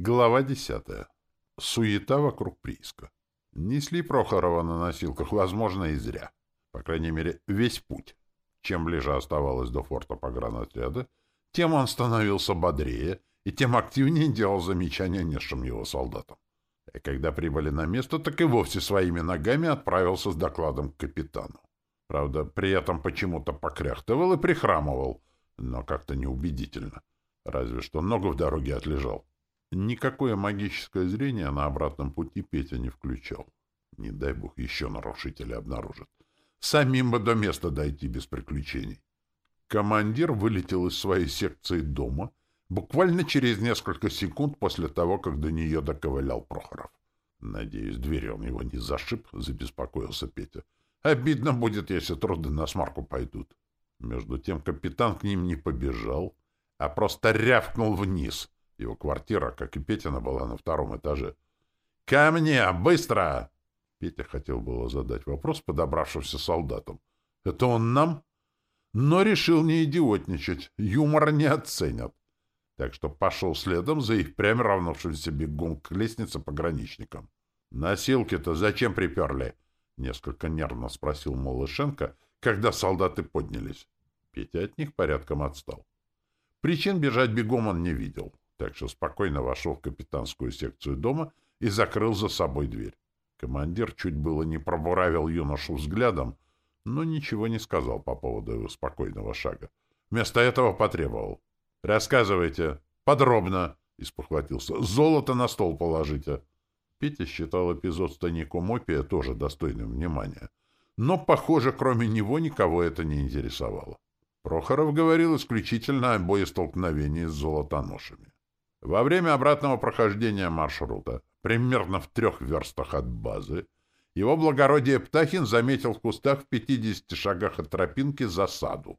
Глава десятая. Суета вокруг прииска. Несли Прохорова на носилках, возможно, и зря. По крайней мере, весь путь. Чем ближе оставалось до форта погранотряда, тем он становился бодрее и тем активнее делал замечания несшим его солдатам. И когда прибыли на место, так и вовсе своими ногами отправился с докладом к капитану. Правда, при этом почему-то покряхтывал и прихрамывал, но как-то неубедительно. Разве что ногу в дороге отлежал. Никакое магическое зрение на обратном пути Петя не включал. Не дай бог еще нарушители обнаружат. Самим бы до места дойти без приключений. Командир вылетел из своей секции дома буквально через несколько секунд после того, как до нее доковылял Прохоров. Надеюсь, дверь он его не зашиб, забеспокоился Петя. Обидно будет, если труды на смарку пойдут. Между тем капитан к ним не побежал, а просто рявкнул вниз — его квартира, как и Петина, была на втором этаже. «Ко мне! Быстро!» Петя хотел было задать вопрос подобравшимся солдатам. «Это он нам?» Но решил не идиотничать. Юмора не оценят. Так что пошел следом за их прямо равнувшимся бегом к лестнице пограничникам. «Носилки-то зачем приперли?» — несколько нервно спросил Малышенко, когда солдаты поднялись. Петя от них порядком отстал. Причин бежать бегом он не видел так что спокойно вошел в капитанскую секцию дома и закрыл за собой дверь. Командир чуть было не пробуравил юношу взглядом, но ничего не сказал по поводу его спокойного шага. Вместо этого потребовал. «Рассказывайте. Подробно!» — испохватился. «Золото на стол положите!» Петя считал эпизод с тайником опия тоже достойным внимания. Но, похоже, кроме него никого это не интересовало. Прохоров говорил исключительно о боестолкновении с золотоношами. Во время обратного прохождения маршрута, примерно в трех верстах от базы, его благородие Птахин заметил в кустах в 50 шагах от тропинки засаду.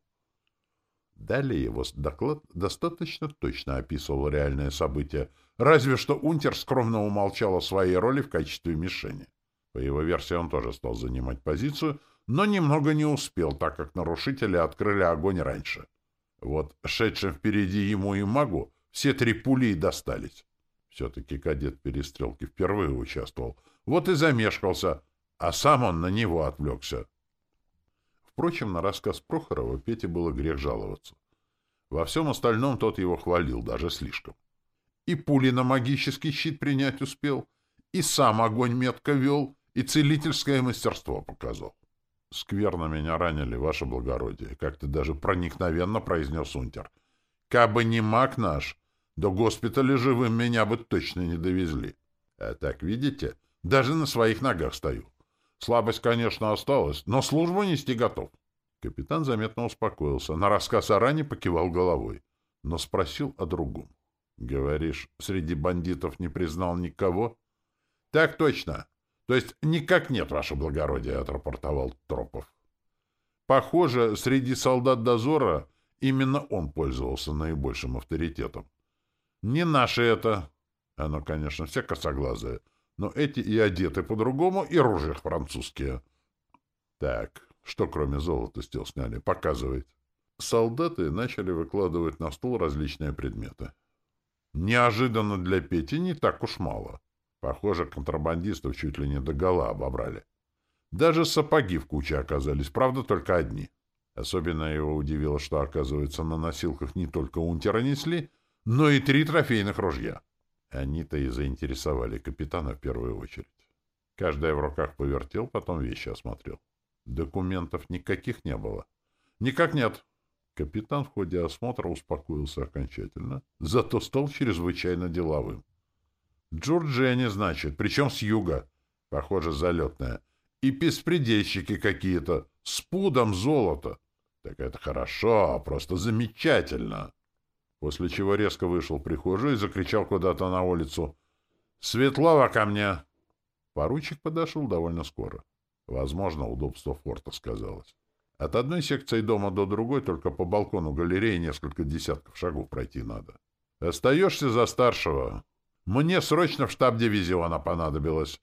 Далее его доклад достаточно точно описывал реальные события, разве что Унтер скромно умолчал о своей роли в качестве мишени. По его версии он тоже стал занимать позицию, но немного не успел, так как нарушители открыли огонь раньше. Вот шедшим впереди ему и магу все три пули и достались. Все-таки кадет в перестрелке впервые участвовал. Вот и замешкался, а сам он на него отвлекся. Впрочем, на рассказ Прохорова Пете было грех жаловаться. Во всем остальном тот его хвалил, даже слишком. И пули на магический щит принять успел, и сам огонь метко вел, и целительское мастерство показал. — Скверно меня ранили, ваше благородие, — как-то даже проникновенно произнес Унтер. Кабы не маг наш, до госпиталя живым меня бы точно не довезли. А так, видите, даже на своих ногах стою. Слабость, конечно, осталась, но службу нести готов. Капитан заметно успокоился. На рассказ о ране покивал головой, но спросил о другом. — Говоришь, среди бандитов не признал никого? — Так точно. То есть никак нет, ваше благородие, — отрапортовал Тропов. Похоже, среди солдат дозора Именно он пользовался наибольшим авторитетом. Не наши это. Оно, конечно, все косоглазое, но эти и одеты по-другому, и ружья французские. Так, что кроме золота с тел сняли? Показывает. Солдаты начали выкладывать на стол различные предметы. Неожиданно для Пети не так уж мало. Похоже, контрабандистов чуть ли не до гола обобрали. Даже сапоги в куче оказались, правда, только одни. Особенно его удивило, что, оказывается, на носилках не только унтера несли, но и три трофейных ружья. Они-то и заинтересовали капитана в первую очередь. Каждая в руках повертел, потом вещи осмотрел. Документов никаких не было. Никак нет. Капитан в ходе осмотра успокоился окончательно, зато стал чрезвычайно деловым. Джорджини, значит, причем с юга. Похоже, залетная. И беспредельщики какие-то, с пудом золота. Так это хорошо, просто замечательно. После чего резко вышел в прихожую и закричал куда-то на улицу. «Светлова ко мне!» Поручик подошел довольно скоро. Возможно, удобство форта сказалось. От одной секции дома до другой только по балкону галереи несколько десятков шагов пройти надо. Остаешься за старшего. Мне срочно в штаб дивизиона понадобилось.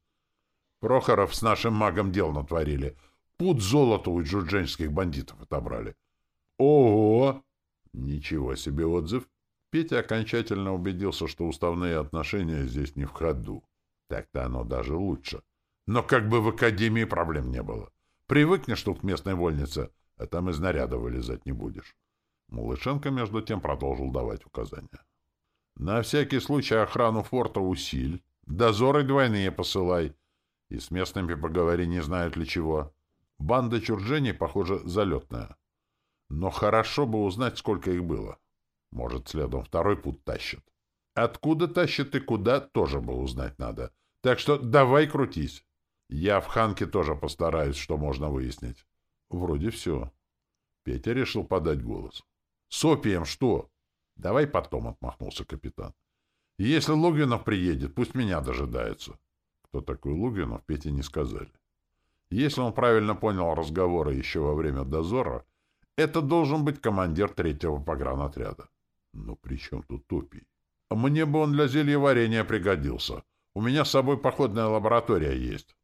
Прохоров с нашим магом дел натворили. Пуд золота у джурдженских бандитов отобрали. Ого! Ничего себе отзыв. Петя окончательно убедился, что уставные отношения здесь не в ходу. Так-то оно даже лучше. Но как бы в академии проблем не было. Привыкнешь тут к местной вольнице, а там из наряда вылезать не будешь. Малышенко, между тем, продолжил давать указания. На всякий случай охрану форта усиль, дозоры двойные посылай, и с местными поговори, не знают ли чего. Банда чурдженей, похоже, залетная. Но хорошо бы узнать, сколько их было. Может, следом второй путь тащат. Откуда тащат и куда, тоже бы узнать надо. Так что давай крутись. Я в Ханке тоже постараюсь, что можно выяснить. Вроде все. Петя решил подать голос. С опием что? Давай потом, отмахнулся капитан. Если Логвинов приедет, пусть меня дожидается. Кто такой Логвинов, Пете не сказали. Если он правильно понял разговоры еще во время дозора, это должен быть командир третьего погранотряда. Но при чем тут Топий? Мне бы он для зелья варенья пригодился. У меня с собой походная лаборатория есть.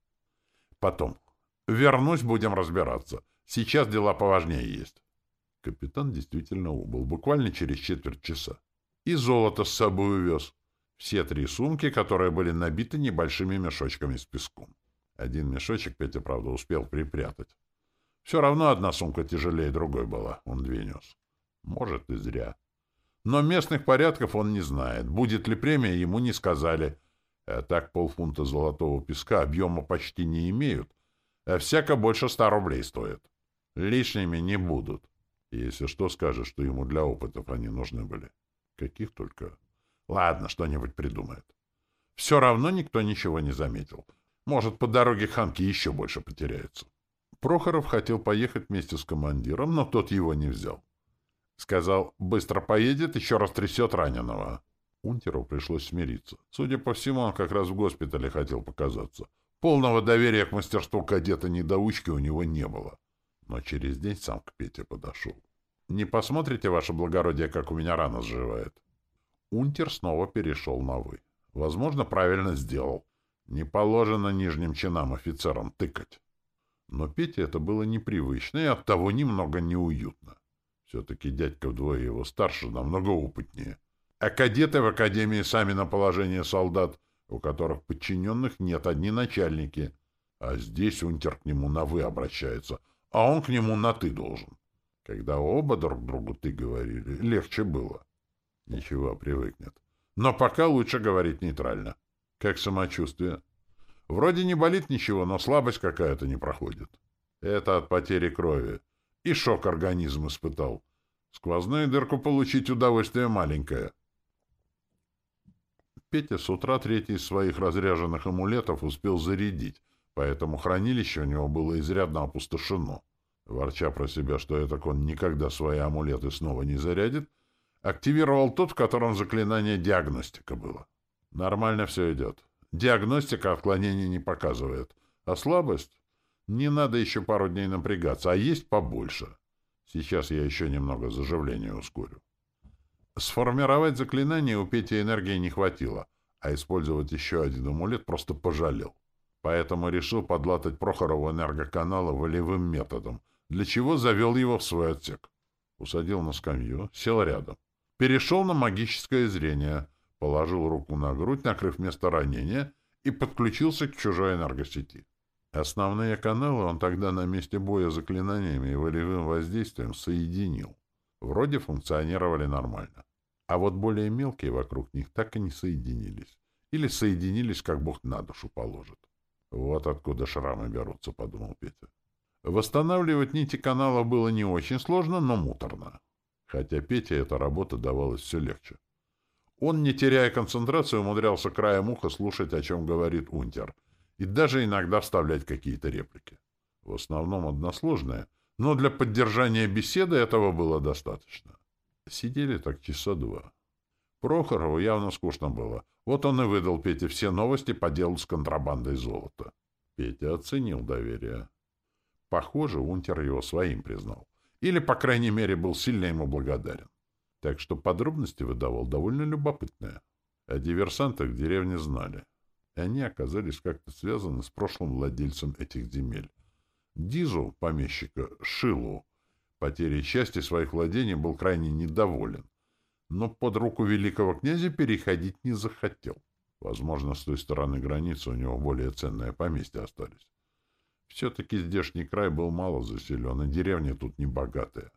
Потом. Вернусь, будем разбираться. Сейчас дела поважнее есть. Капитан действительно убыл, буквально через четверть часа. И золото с собой увез. Все три сумки, которые были набиты небольшими мешочками с песком. Один мешочек Петя, правда, успел припрятать. Все равно одна сумка тяжелее другой была, он две. Может, и зря. Но местных порядков он не знает. Будет ли премия, ему не сказали. А так полфунта золотого песка объема почти не имеют, а всяко больше ста рублей стоит. Лишними не будут. Если что, скажешь, что ему для опытов они нужны были. Каких только... Ладно, что-нибудь придумает. Все равно никто ничего не заметил. Может, по дороге Ханки еще больше потеряется. Прохоров хотел поехать вместе с командиром, но тот его не взял. Сказал, быстро поедет, еще раз трясет раненого. Унтеру пришлось смириться. Судя по всему, он как раз в госпитале хотел показаться. Полного доверия к мастерству кадета-недоучки у него не было. Но через день сам к Пете подошел. «Не посмотрите, ваше благородие, как у меня рана сживает?» Унтер снова перешел на «вы». Возможно, правильно сделал. Не положено нижним чинам офицерам тыкать. Но Пете это было непривычно и оттого немного неуютно. Все-таки дядька вдвое его старше, намного опытнее. А кадеты в академии сами на положение солдат, у которых подчиненных нет, одни начальники. А здесь унтер к нему на «вы» обращается, а он к нему на «ты» должен. Когда оба друг другу «ты» говорили, легче было. Ничего, привыкнет. Но пока лучше говорить нейтрально. Как самочувствие? Вроде не болит ничего, но слабость какая-то не проходит. Это от потери крови. И шок организм испытал. Сквозную дырку получить удовольствие маленькое. Петя с утра третий из своих разряженных амулетов успел зарядить, поэтому хранилище у него было изрядно опустошено. Ворча про себя, что это он никогда свои амулеты снова не зарядит, активировал тот, в котором заклинание диагностика было. Нормально все идет. Диагностика отклонений не показывает. А слабость? Не надо еще пару дней напрягаться, а есть побольше. Сейчас я еще немного заживление ускорю. Сформировать заклинание у Пети энергии не хватило, а использовать еще один амулет просто пожалел. Поэтому решил подлатать Прохорову энергоканала волевым методом, для чего завел его в свой отсек. Усадил на скамью, сел рядом. Перешел на магическое зрение, положил руку на грудь, накрыв место ранения, и подключился к чужой энергосети. Основные каналы он тогда на месте боя заклинаниями и волевым воздействием соединил. Вроде функционировали нормально. А вот более мелкие вокруг них так и не соединились. Или соединились, как Бог на душу положит. Вот откуда шрамы берутся, подумал Петя. Восстанавливать нити канала было не очень сложно, но муторно. Хотя Пете эта работа давалась все легче. Он, не теряя концентрацию, умудрялся краем уха слушать, о чем говорит Унтер, и даже иногда вставлять какие-то реплики. В основном односложные, но для поддержания беседы этого было достаточно. Сидели так часа два. Прохорову явно скучно было. Вот он и выдал Пете все новости по делу с контрабандой золота. Петя оценил доверие. Похоже, Унтер его своим признал. Или, по крайней мере, был сильно ему благодарен. Так что подробности выдавал довольно любопытные. О диверсантах в деревне знали. И они оказались как-то связаны с прошлым владельцем этих земель. Дизу, помещика, Шилу, потерей части своих владений был крайне недоволен. но под руку великого князя переходить не захотел. Возможно, с той стороны границы у него более ценные поместья остались. Все-таки здешний край был мало заселен, и деревни тут не богатые.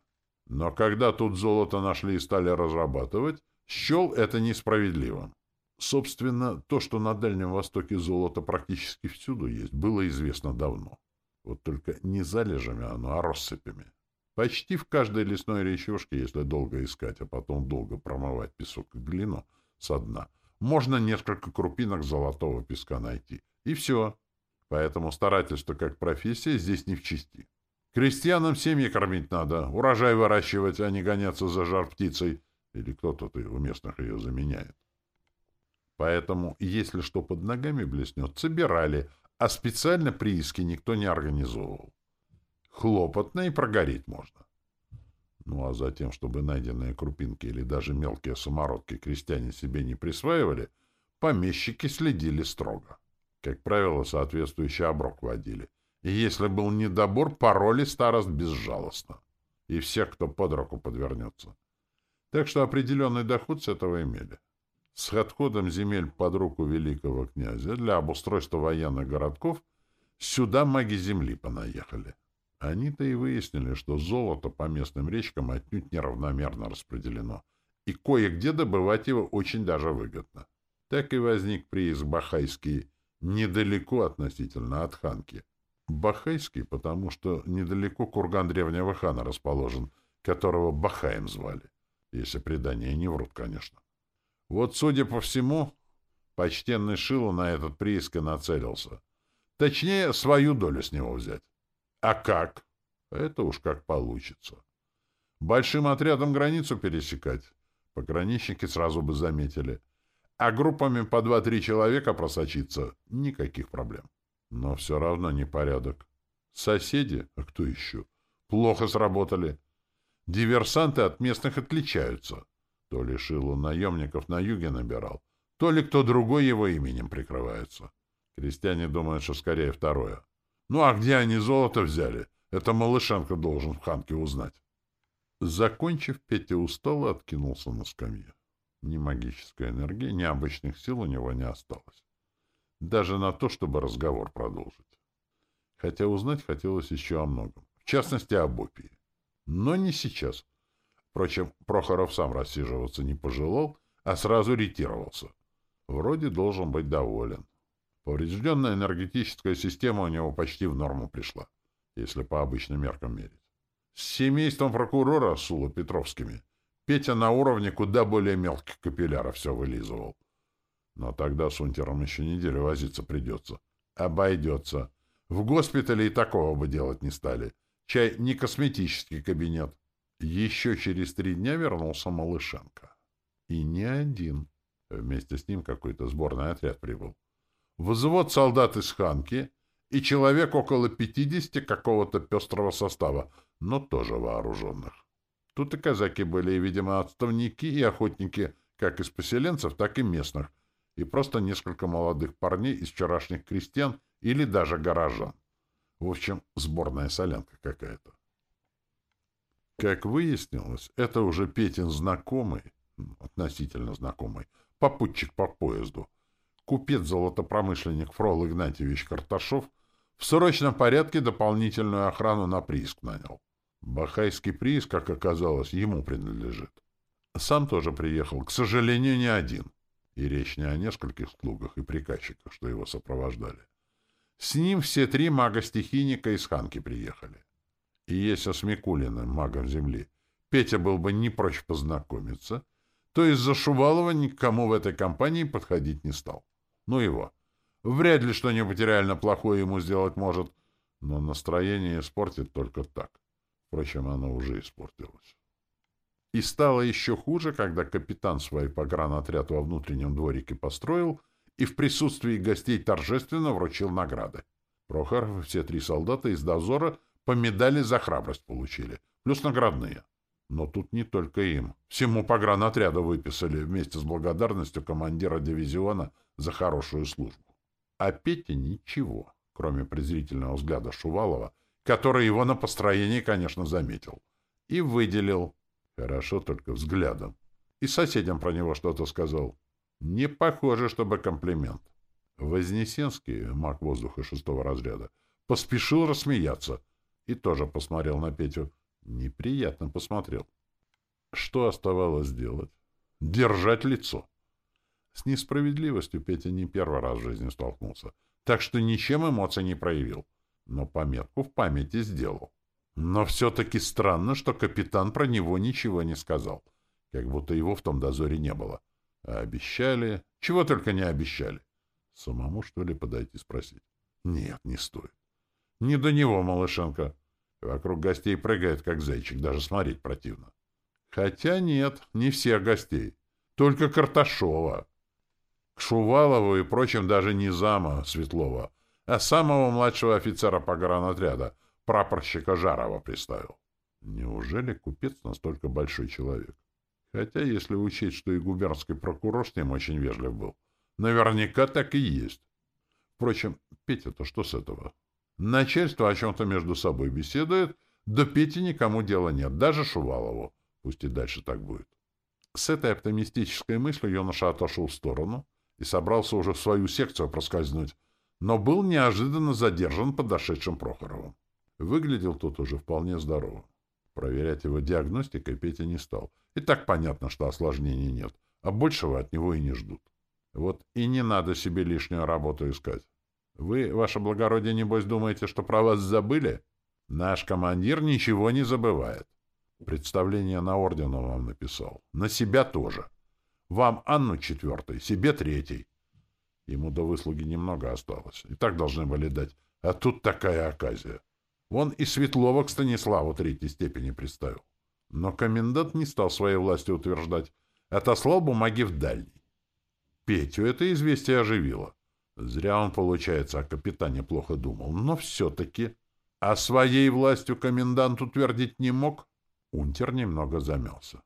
Но когда тут золото нашли и стали разрабатывать, счел это несправедливым. Собственно, то, что на Дальнем Востоке золото практически всюду есть, было известно давно. Вот только не залежами оно, а россыпями. Почти в каждой лесной речушке, если долго искать, а потом долго промывать песок и глину со дна, можно несколько крупинок золотого песка найти. И все. Поэтому старательство как профессия здесь не в чести. Крестьянам семьи кормить надо, урожай выращивать, а не гоняться за жар птицей. Или кто-то у местных ее заменяет. Поэтому, если что под ногами блеснет, собирали, а специально прииски никто не организовывал. Хлопотно и прогореть можно. Ну а затем, чтобы найденные крупинки или даже мелкие самородки крестьяне себе не присваивали, помещики следили строго. Как правило, соответствующий оброк водили. Если был недобор, пароли старост безжалостно. И всех, кто под руку подвернется. Так что определенный доход с этого имели. С отходом земель под руку великого князя для обустройства военных городков сюда маги земли понаехали. Они-то и выяснили, что золото по местным речкам отнюдь неравномерно распределено, и кое-где добывать его очень даже выгодно. Так и возник прииск Бахайский недалеко относительно от Ханки. Бахайский, потому что недалеко курган древнего хана расположен, которого Бахаем звали, если предания не врут, конечно. Вот, судя по всему, почтенный Шило на этот прииск и нацелился. Точнее, свою долю с него взять. А как? Это уж как получится. Большим отрядом границу пересекать? Пограничники сразу бы заметили. А группами по два-три человека просочиться — никаких проблем. Но все равно непорядок. Соседи, а кто еще, плохо сработали. Диверсанты от местных отличаются. То ли Шилу наемников на юге набирал, то ли кто другой его именем прикрывается. Крестьяне думают, что скорее второе. Ну а где они золото взяли? Это Малышенко должен в Ханке узнать. Закончив, Петя устало откинулся на скамье. Ни магической энергии, ни обычных сил у него не осталось. Даже на то, чтобы разговор продолжить. Хотя узнать хотелось еще о многом. В частности, об опии. Но не сейчас. Впрочем, Прохоров сам рассиживаться не пожелал, а сразу ретировался. Вроде должен быть доволен. Поврежденная энергетическая система у него почти в норму пришла, если по обычным меркам мерить. С семейством прокурора Сула Петровскими Петя на уровне куда более мелких капилляров все вылизывал. Но тогда с унтером еще неделю возиться придется. Обойдется. В госпитале и такого бы делать не стали. Чай не косметический кабинет. Еще через три дня вернулся Малышенко. И не один. Вместе с ним какой-то сборный отряд прибыл. Взвод солдат из Ханки и человек около пятидесяти какого-то пестрого состава, но тоже вооруженных. Тут и казаки были, и, видимо, отставники и охотники, как из поселенцев, так и местных, и просто несколько молодых парней из вчерашних крестьян или даже горожан. В общем, сборная солянка какая-то. Как выяснилось, это уже Петин знакомый, относительно знакомый, попутчик по поезду, купец-золотопромышленник Фрол Игнатьевич Карташов в срочном порядке дополнительную охрану на прииск нанял. Бахайский прииск, как оказалось, ему принадлежит. Сам тоже приехал, к сожалению, не один. И речь не о нескольких слугах и приказчиках, что его сопровождали. С ним все три мага-стихийника из Ханки приехали. И если с Микулиным, магом земли, Петя был бы не прочь познакомиться, то из-за Шувалова никому в этой компании подходить не стал. Ну его. Вряд ли что-нибудь реально плохое ему сделать может, но настроение испортит только так. Впрочем, оно уже испортилось. И стало еще хуже, когда капитан свой погранотряд во внутреннем дворике построил и в присутствии гостей торжественно вручил награды. Прохоров и все три солдата из дозора по медали за храбрость получили, плюс наградные. Но тут не только им. Всему погранотряду выписали вместе с благодарностью командира дивизиона за хорошую службу. А Петя ничего, кроме презрительного взгляда Шувалова, который его на построении, конечно, заметил. И выделил. Хорошо только взглядом. И соседям про него что-то сказал. Не похоже, чтобы комплимент. Вознесенский, маг воздуха шестого разряда, поспешил рассмеяться и тоже посмотрел на Петю. Неприятно посмотрел. Что оставалось делать? Держать лицо. С несправедливостью Петя не первый раз в жизни столкнулся, так что ничем эмоций не проявил, но пометку в памяти сделал. Но все-таки странно, что капитан про него ничего не сказал, как будто его в том дозоре не было. А обещали... Чего только не обещали. Самому, что ли, подойти спросить? Нет, не стоит. Не до него, Малышенко. Вокруг гостей прыгает, как зайчик, даже смотреть противно. Хотя нет, не всех гостей. Только Карташова. К Шувалову и прочим даже не зама Светлова, а самого младшего офицера погранотряда, прапорщика Жарова, приставил. Неужели купец настолько большой человек? Хотя, если учесть, что и губернский прокурор с ним очень вежлив был, наверняка так и есть. Впрочем, Петя-то что с этого? Начальство о чем-то между собой беседует, до Пети никому дела нет, даже Шувалову. Пусть и дальше так будет. С этой оптимистической мыслью юноша отошел в сторону и собрался уже в свою секцию проскользнуть, но был неожиданно задержан подошедшим Прохоровым. Выглядел тот уже вполне здоровым. Проверять его диагностикой Петя не стал. И так понятно, что осложнений нет, а большего от него и не ждут. Вот и не надо себе лишнюю работу искать. Вы, ваше благородие, небось, думаете, что про вас забыли? Наш командир ничего не забывает. Представление на орден он вам написал. На себя тоже. Вам Анну четвертой, себе третий. Ему до выслуги немного осталось. И так должны были дать. А тут такая оказия. Вон и Светлова к Станиславу третьей степени представил. Но комендант не стал своей власти утверждать. Отослал бумаги в дальний. Петю это известие оживило. Зря он, получается, о капитане плохо думал. Но все-таки... А своей властью комендант утвердить не мог? Унтер немного замялся.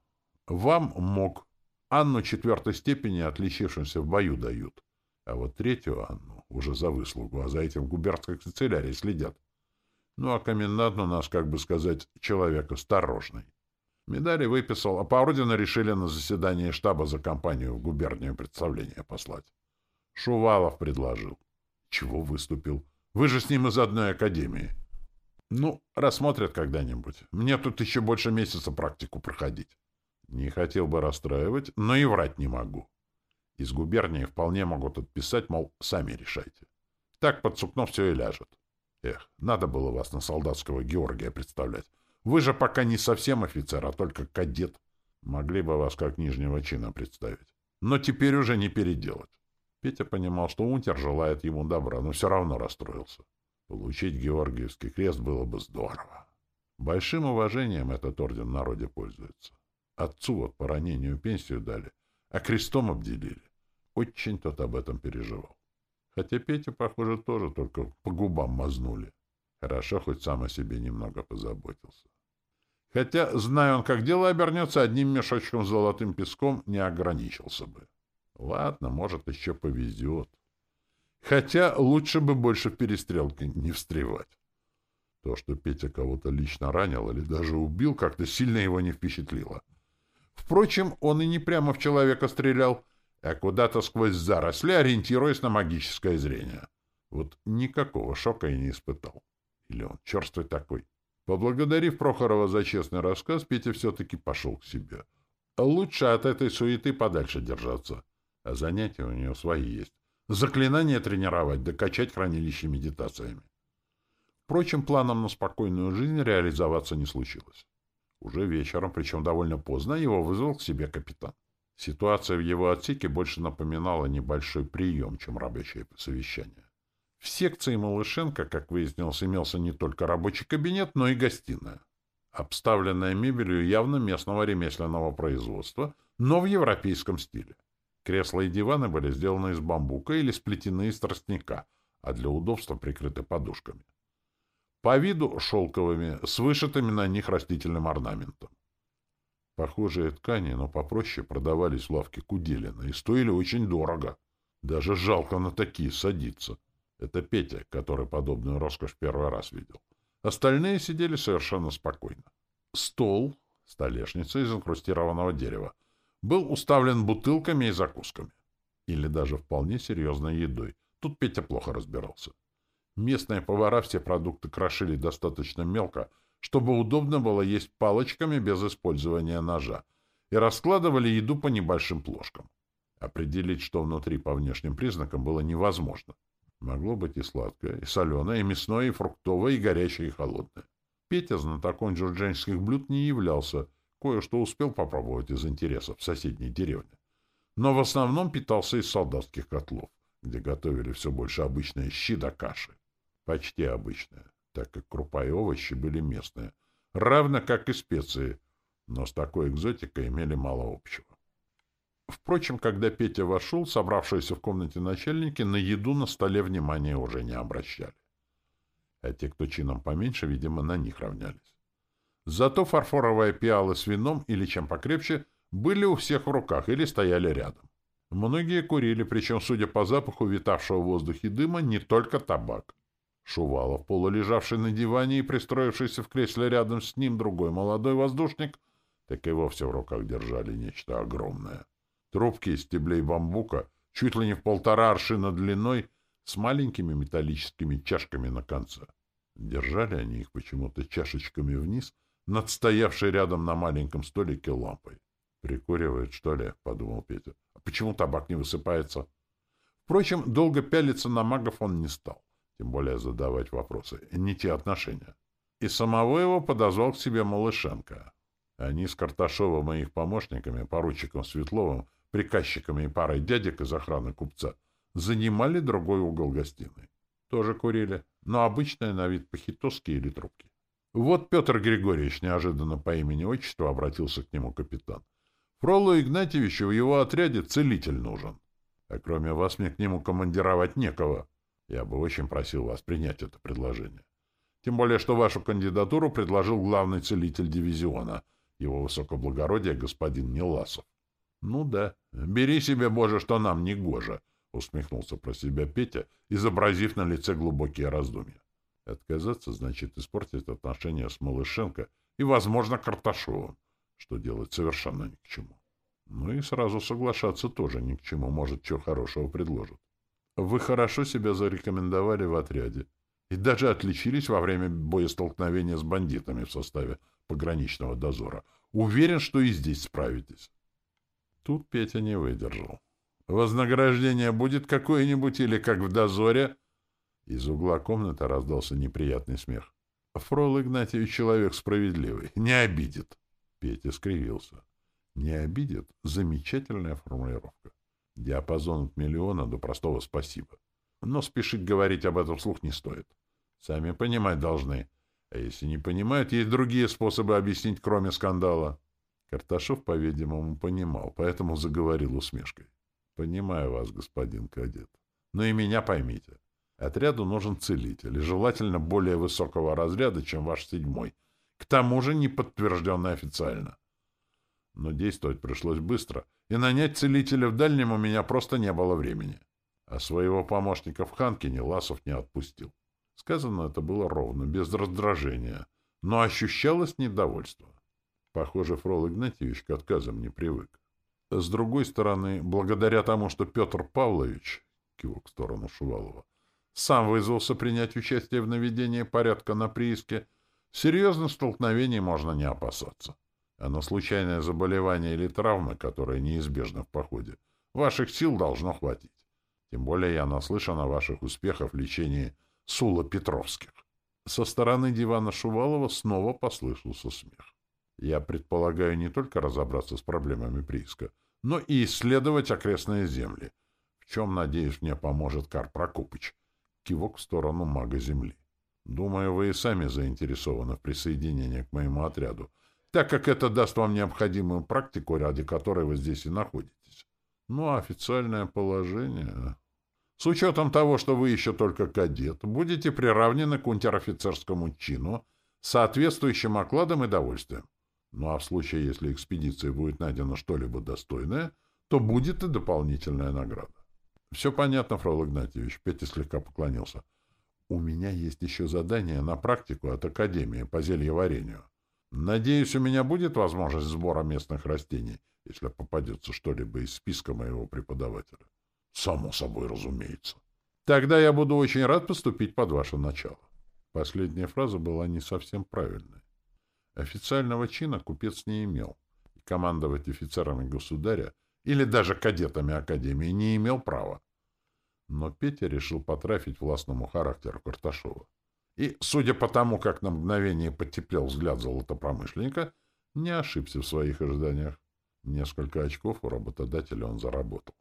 Вам мог. Анну четвертой степени, отличившимся в бою, дают. А вот третью Анну уже за выслугу, а за этим губернской канцелярии следят. Ну, а комендант у нас, как бы сказать, человек осторожный. Медали выписал, а по ордену решили на заседании штаба за компанию в губернию представление послать. Шувалов предложил. Чего выступил? Вы же с ним из одной академии. Ну, рассмотрят когда-нибудь. Мне тут еще больше месяца практику проходить. Не хотел бы расстраивать, но и врать не могу. Из губернии вполне могут отписать, мол, сами решайте. Так под сукно все и ляжет. Эх, надо было вас на солдатского Георгия представлять. Вы же пока не совсем офицер, а только кадет. Могли бы вас как нижнего чина представить. Но теперь уже не переделать. Петя понимал, что унтер желает ему добра, но все равно расстроился. Получить Георгиевский крест было бы здорово. Большим уважением этот орден народе пользуется. Отцу вот по ранению пенсию дали, а крестом обделили. Очень тот об этом переживал. Хотя Петя, похоже, тоже только по губам мазнули. Хорошо, хоть сам о себе немного позаботился. Хотя, зная он, как дело обернется, одним мешочком с золотым песком не ограничился бы. Ладно, может, еще повезет. Хотя лучше бы больше в перестрелки не встревать. То, что Петя кого-то лично ранил или даже убил, как-то сильно его не впечатлило. Впрочем, он и не прямо в человека стрелял, а куда-то сквозь заросли, ориентируясь на магическое зрение. Вот никакого шока и не испытал. Или он черствый такой. Поблагодарив Прохорова за честный рассказ, Петя все-таки пошел к себе. Лучше от этой суеты подальше держаться. А занятия у нее свои есть. Заклинания тренировать, докачать хранилище медитациями. Впрочем, планом на спокойную жизнь реализоваться не случилось. Уже вечером, причем довольно поздно, его вызвал к себе капитан. Ситуация в его отсеке больше напоминала небольшой прием, чем рабочее совещание. В секции Малышенко, как выяснилось, имелся не только рабочий кабинет, но и гостиная, обставленная мебелью явно местного ремесленного производства, но в европейском стиле. Кресла и диваны были сделаны из бамбука или сплетены из тростника, а для удобства прикрыты подушками. По виду шелковыми, с вышитыми на них растительным орнаментом. Похожие ткани, но попроще, продавались в лавке Куделина и стоили очень дорого. Даже жалко на такие садиться. Это Петя, который подобную роскошь первый раз видел. Остальные сидели совершенно спокойно. Стол, столешница из инкрустированного дерева, был уставлен бутылками и закусками. Или даже вполне серьезной едой. Тут Петя плохо разбирался. Местные повара все продукты крошили достаточно мелко, чтобы удобно было есть палочками без использования ножа, и раскладывали еду по небольшим плошкам. Определить, что внутри по внешним признакам, было невозможно. Могло быть и сладкое, и соленое, и мясное, и фруктовое, и горячее, и холодное. Петя знатоком джурджанских блюд не являлся, кое-что успел попробовать из интересов в соседней деревне. Но в основном питался из солдатских котлов, где готовили все больше обычные щи да каши. Почти обычные, так как крупа и овощи были местные, равно как и специи, но с такой экзотикой имели мало общего. Впрочем, когда Петя вошел, собравшиеся в комнате начальники на еду на столе внимания уже не обращали. А те, кто чином поменьше, видимо, на них равнялись. Зато фарфоровые пиалы с вином или чем покрепче были у всех в руках или стояли рядом. Многие курили, причем, судя по запаху витавшего в воздухе дыма, не только табак. Шувалов, полулежавший на диване и пристроившийся в кресле рядом с ним другой молодой воздушник, так и вовсе в руках держали нечто огромное. Трубки из стеблей бамбука, чуть ли не в полтора аршина длиной, с маленькими металлическими чашками на конце. Держали они их почему-то чашечками вниз, над стоявшей рядом на маленьком столике лампой. «Прикуривает, что ли?» — подумал Петя. «А почему табак не высыпается?» Впрочем, долго пялиться на магов он не стал, тем более задавать вопросы, не те отношения. И самого его подозвал к себе Малышенко. Они с Карташовым и их помощниками, поручиком Светловым, приказчиками и парой дядек из охраны купца, занимали другой угол гостиной. Тоже курили, но обычные на вид похитоски или трубки. Вот Петр Григорьевич неожиданно по имени-отчеству обратился к нему капитан. Фролу Игнатьевичу в его отряде целитель нужен. А кроме вас мне к нему командировать некого. Я бы очень просил вас принять это предложение. Тем более, что вашу кандидатуру предложил главный целитель дивизиона, его высокоблагородие господин Неласов. — Ну да, бери себе, Боже, что нам не гоже, — усмехнулся про себя Петя, изобразив на лице глубокие раздумья. Отказаться значит испортить отношения с Малышенко и, возможно, Карташовым, что делать совершенно ни к чему. Ну и сразу соглашаться тоже ни к чему, может, чего хорошего предложат. Вы хорошо себя зарекомендовали в отряде и даже отличились во время боестолкновения с бандитами в составе пограничного дозора. Уверен, что и здесь справитесь. Тут Петя не выдержал. «Вознаграждение будет какое-нибудь или как в дозоре?» Из угла комнаты раздался неприятный смех. «Фрол Игнатьевич человек справедливый, не обидит». Петя скривился. «Не обидит» — замечательная формулировка. Диапазон от миллиона до простого «спасибо». Но спешить говорить об этом вслух не стоит. Сами понимать должны. А если не понимают, есть другие способы объяснить, кроме скандала. Карташов, по-видимому, понимал, поэтому заговорил усмешкой. — Понимаю вас, господин кадет. Но и меня поймите. Отряду нужен целитель, и желательно более высокого разряда, чем ваш седьмой. К тому же не подтвержденный официально. Но действовать пришлось быстро, и нанять целителя в дальнем у меня просто не было времени. А своего помощника в Ханкине Ласов не отпустил. Сказано это было ровно, без раздражения, но ощущалось недовольство. Похоже, Фрол Игнатьевич к отказам не привык. С другой стороны, благодаря тому, что Петр Павлович, кивок в сторону Шувалова, сам вызвался принять участие в наведении порядка на прииске, серьезных столкновений можно не опасаться. А на случайное заболевание или травмы, которые неизбежны в походе, ваших сил должно хватить. Тем более я наслышан о ваших успехах в лечении Сула Петровских. Со стороны дивана Шувалова снова послышался смех. Я предполагаю не только разобраться с проблемами прииска, но и исследовать окрестные земли, в чем, надеюсь, мне поможет Кар Прокопыч. Кивок в сторону мага земли. Думаю, вы и сами заинтересованы в присоединении к моему отряду, так как это даст вам необходимую практику, ради которой вы здесь и находитесь. Ну, а официальное положение... С учетом того, что вы еще только кадет, будете приравнены к унтер-офицерскому чину соответствующим окладом и довольствием. Ну а в случае, если экспедиции будет найдено что-либо достойное, то будет и дополнительная награда. — Все понятно, Фрол Игнатьевич. Петя слегка поклонился. — У меня есть еще задание на практику от Академии по зельеварению. Надеюсь, у меня будет возможность сбора местных растений, если попадется что-либо из списка моего преподавателя. Само собой, разумеется. Тогда я буду очень рад поступить под ваше начало. Последняя фраза была не совсем правильной. Официального чина купец не имел, командовать офицерами государя или даже кадетами Академии не имел права. Но Петя решил потрафить властному характеру Карташова. И, судя по тому, как на мгновение потеплел взгляд золотопромышленника, не ошибся в своих ожиданиях. Несколько очков у работодателя он заработал.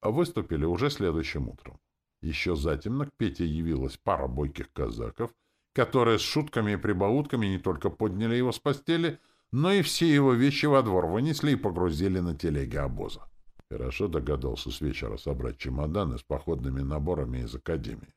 А выступили уже следующим утром. Еще затемно к Пете явилась пара бойких казаков, которые с шутками и прибаутками не только подняли его с постели, но и все его вещи во двор вынесли и погрузили на телеги обоза. Хорошо догадался с вечера собрать чемоданы с походными наборами из академии.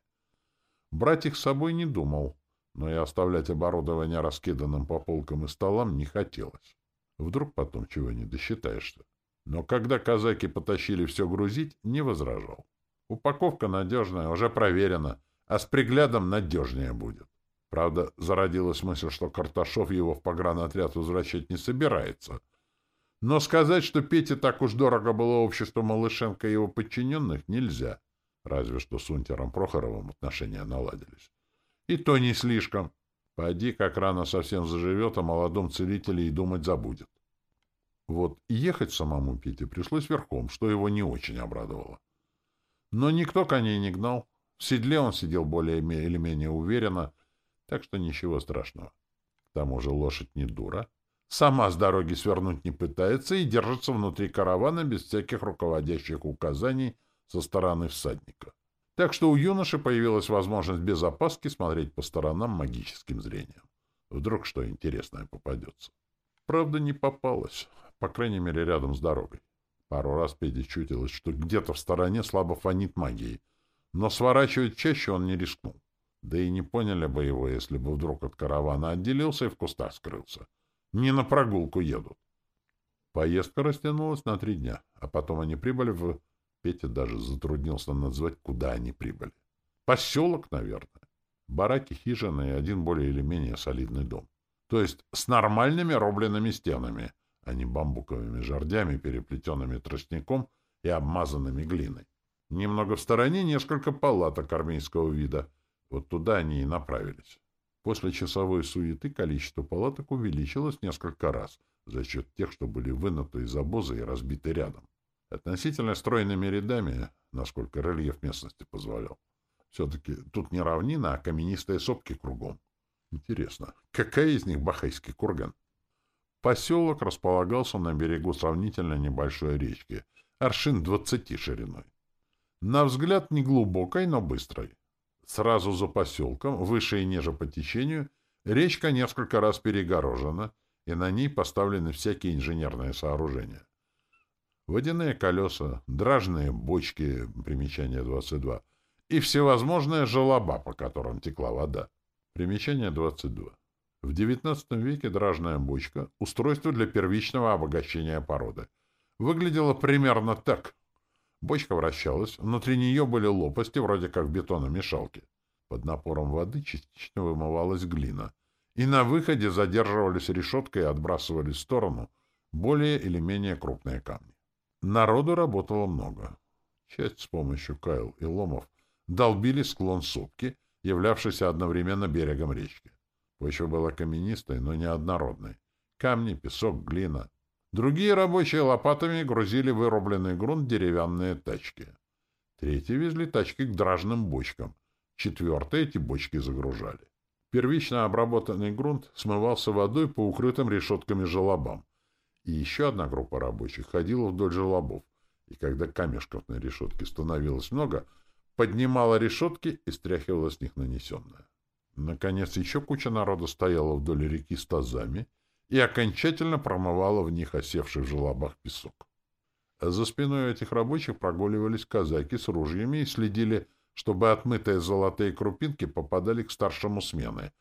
Брать их с собой не думал, но и оставлять оборудование раскиданным по полкам и столам не хотелось. Вдруг потом чего не досчитаешься. Но когда казаки потащили все грузить, не возражал. Упаковка надежная, уже проверена, а с приглядом надежнее будет. Правда, зародилась мысль, что Карташов его в погранотряд возвращать не собирается. Но сказать, что Пете так уж дорого было общество Малышенко и его подчиненных, нельзя. Разве что с Унтером Прохоровым отношения наладились. И то не слишком. Пойди, как рано совсем заживет, о молодом целителе и думать забудет. Вот ехать самому Пете пришлось верхом, что его не очень обрадовало. Но никто коней не гнал. В седле он сидел более или менее уверенно, так что ничего страшного. К тому же лошадь не дура. Сама с дороги свернуть не пытается и держится внутри каравана без всяких руководящих указаний со стороны всадника. Так что у юноши появилась возможность без опаски смотреть по сторонам магическим зрением. Вдруг что интересное попадется. Правда, не попалось, по крайней мере, рядом с дорогой. Пару раз Педе чутилось, что где-то в стороне слабо фонит магией, но сворачивать чаще он не рискнул. Да и не поняли бы его, если бы вдруг от каравана отделился и в кустах скрылся. Не на прогулку едут. Поездка растянулась на три дня, а потом они прибыли в Петя даже затруднился назвать, куда они прибыли. Поселок, наверное. Бараки, хижины и один более или менее солидный дом. То есть с нормальными робленными стенами, а не бамбуковыми жердями, переплетенными тростником и обмазанными глиной. Немного в стороне несколько палаток армейского вида. Вот туда они и направились. После часовой суеты количество палаток увеличилось несколько раз за счет тех, что были вынуты из обоза и разбиты рядом относительно стройными рядами, насколько рельеф местности позволял. Все-таки тут не равнина, а каменистые сопки кругом. Интересно, какая из них Бахайский курган? Поселок располагался на берегу сравнительно небольшой речки, аршин двадцати шириной. На взгляд не глубокой, но быстрой. Сразу за поселком, выше и ниже по течению, речка несколько раз перегорожена, и на ней поставлены всякие инженерные сооружения. Водяные колеса, дражные бочки, примечание 22, и всевозможные желоба, по которым текла вода. Примечание 22. В XIX веке дражная бочка — устройство для первичного обогащения породы. Выглядела примерно так. Бочка вращалась, внутри нее были лопасти, вроде как бетономешалки. Под напором воды частично вымывалась глина, и на выходе задерживались решеткой и отбрасывали в сторону более или менее крупные камни. Народу работало много. Часть с помощью кайл и ломов долбили склон сопки, являвшийся одновременно берегом речки. Почва была каменистой, но неоднородной. Камни, песок, глина. Другие рабочие лопатами грузили вырубленный грунт деревянные тачки. Третьи везли тачки к дражным бочкам. Четвертые эти бочки загружали. Первично обработанный грунт смывался водой по укрытым решетками желобам. И еще одна группа рабочих ходила вдоль желобов, и когда камешков на решетке становилось много, поднимала решетки и стряхивала с них нанесенное. Наконец, еще куча народа стояла вдоль реки с тазами и окончательно промывала в них осевший в желобах песок. За спиной этих рабочих прогуливались казаки с ружьями и следили, чтобы отмытые золотые крупинки попадали к старшему смены,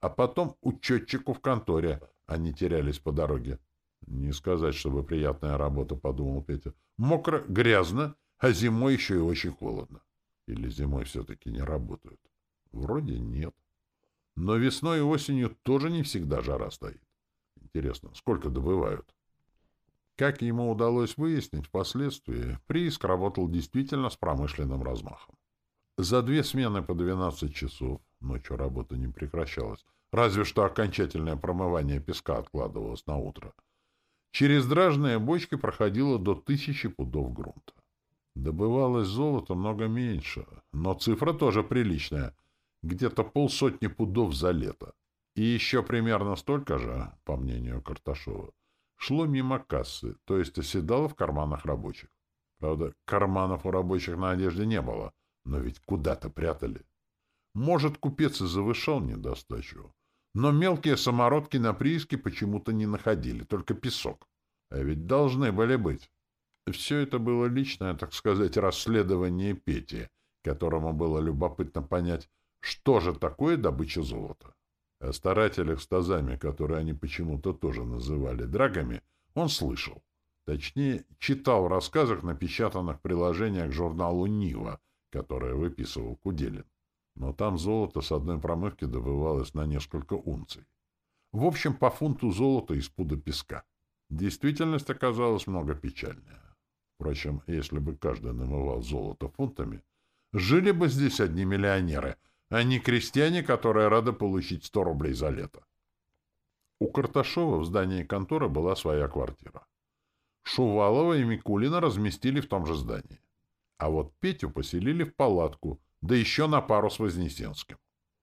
а потом учетчику в конторе, они терялись по дороге. Не сказать, чтобы приятная работа, подумал Петя. Мокро, грязно, а зимой еще и очень холодно. Или зимой все-таки не работают? Вроде нет. Но весной и осенью тоже не всегда жара стоит. Интересно, сколько добывают? Как ему удалось выяснить впоследствии, прииск работал действительно с промышленным размахом. За две смены по 12 часов, ночью работа не прекращалась, разве что окончательное промывание песка откладывалось на утро, через дражные бочки проходило до тысячи пудов грунта. Добывалось золото много меньше, но цифра тоже приличная, где-то полсотни пудов за лето. И еще примерно столько же, по мнению Карташова, шло мимо кассы, то есть оседало в карманах рабочих. Правда, карманов у рабочих на одежде не было, но ведь куда-то прятали. Может, купец и завышал недостачу, но мелкие самородки на прииске почему-то не находили, только песок. А ведь должны были быть. Все это было личное, так сказать, расследование Пети, которому было любопытно понять, что же такое добыча золота. О старателях с тазами, которые они почему-то тоже называли драгами, он слышал. Точнее, читал в рассказах, напечатанных приложениях к журналу «Нива», которое выписывал Куделин. Но там золото с одной промывки добывалось на несколько унций. В общем, по фунту золота из пуда песка. Действительность оказалась много печальнее. Впрочем, если бы каждый намывал золото фунтами, жили бы здесь одни миллионеры, а не крестьяне, которые рады получить сто рублей за лето. У Карташова в здании конторы была своя квартира. Шувалова и Микулина разместили в том же здании. А вот Петю поселили в палатку, да еще на пару с Вознесенским.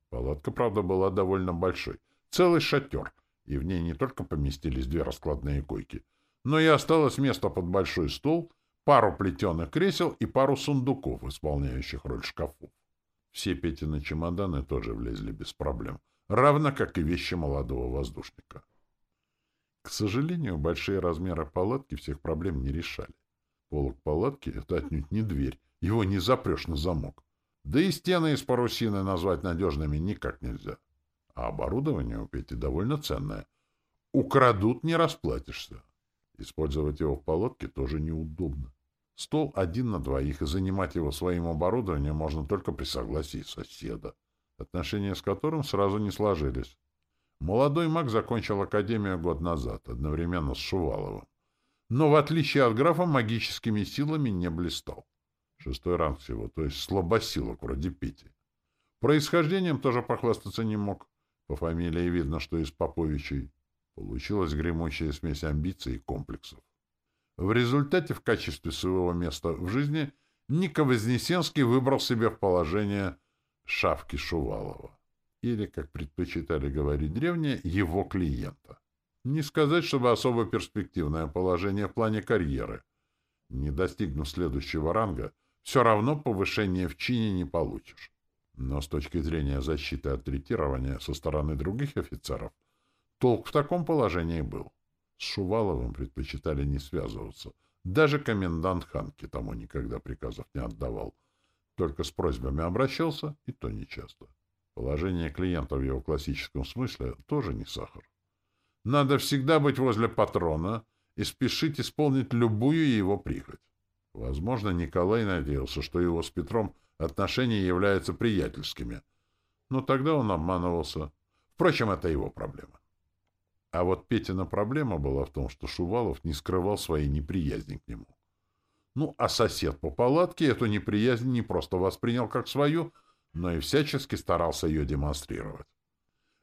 Палатка, правда, была довольно большой. Целый шатер, и в ней не только поместились две раскладные койки, но и осталось место под большой стол, пару плетеных кресел и пару сундуков, исполняющих роль шкафов. Все Петины чемоданы тоже влезли без проблем, равно как и вещи молодого воздушника. К сожалению, большие размеры палатки всех проблем не решали. Полок палатки — это отнюдь не дверь, его не запрешь на замок. Да и стены из парусины назвать надежными никак нельзя. А оборудование у Пети довольно ценное. Украдут — не расплатишься. Использовать его в полотке тоже неудобно. Стол один на двоих, и занимать его своим оборудованием можно только при согласии соседа, отношения с которым сразу не сложились. Молодой маг закончил академию год назад, одновременно с Шуваловым. Но, в отличие от графа, магическими силами не блистал. Шестой ранг всего, то есть слабосилок вроде Пети. Происхождением тоже похвастаться не мог. По фамилии видно, что из Поповичей. Получилась гремучая смесь амбиций и комплексов. В результате в качестве своего места в жизни Ника Вознесенский выбрал себе в положение шавки Шувалова. Или, как предпочитали говорить древние, его клиента. Не сказать, чтобы особо перспективное положение в плане карьеры. Не достигнув следующего ранга, все равно повышение в чине не получишь. Но с точки зрения защиты от третирования со стороны других офицеров, толк в таком положении был. С Шуваловым предпочитали не связываться. Даже комендант Ханки тому никогда приказов не отдавал. Только с просьбами обращался, и то нечасто. Положение клиента в его классическом смысле тоже не сахар. Надо всегда быть возле патрона и спешить исполнить любую его прихоть. Возможно, Николай надеялся, что его с Петром отношения являются приятельскими. Но тогда он обманывался. Впрочем, это его проблема. А вот Петина проблема была в том, что Шувалов не скрывал своей неприязни к нему. Ну, а сосед по палатке эту неприязнь не просто воспринял как свою, но и всячески старался ее демонстрировать.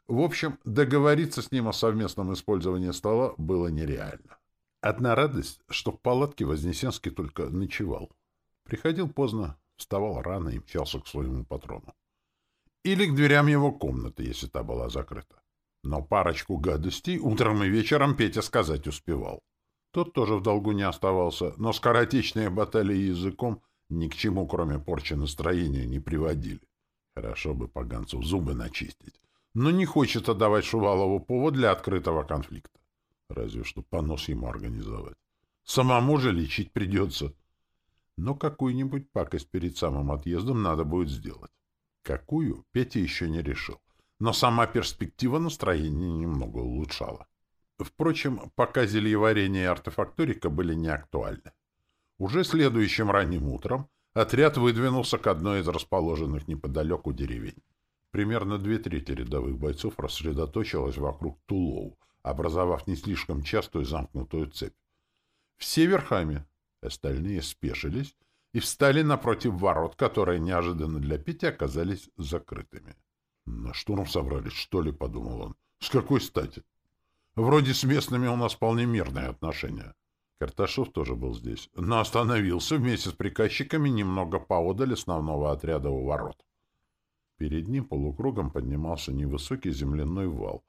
В общем, договориться с ним о совместном использовании стола было нереально. Одна радость, что в палатке Вознесенский только ночевал. Приходил поздно, вставал рано и мчался к своему патрону. Или к дверям его комнаты, если та была закрыта. Но парочку гадостей утром и вечером Петя сказать успевал. Тот тоже в долгу не оставался, но скоротечные баталии языком ни к чему, кроме порчи настроения, не приводили. Хорошо бы поганцу зубы начистить но не хочет отдавать Шувалову повод для открытого конфликта. Разве что понос ему организовать. Самому же лечить придется. Но какую-нибудь пакость перед самым отъездом надо будет сделать. Какую, Петя еще не решил. Но сама перспектива настроения немного улучшала. Впрочем, пока зельеварение и артефакторика были не актуальны. Уже следующим ранним утром отряд выдвинулся к одной из расположенных неподалеку деревень. Примерно две трети рядовых бойцов рассредоточилось вокруг Тулоу, образовав не слишком частую замкнутую цепь. Все верхами. Остальные спешились и встали напротив ворот, которые неожиданно для Пети оказались закрытыми. «На штурм собрались, что ли?» — подумал он. «С какой стати? Вроде с местными у нас вполне мирные отношения». Карташов тоже был здесь, но остановился вместе с приказчиками немного поодаль основного отряда у ворот. Перед ним полукругом поднимался невысокий земляной вал,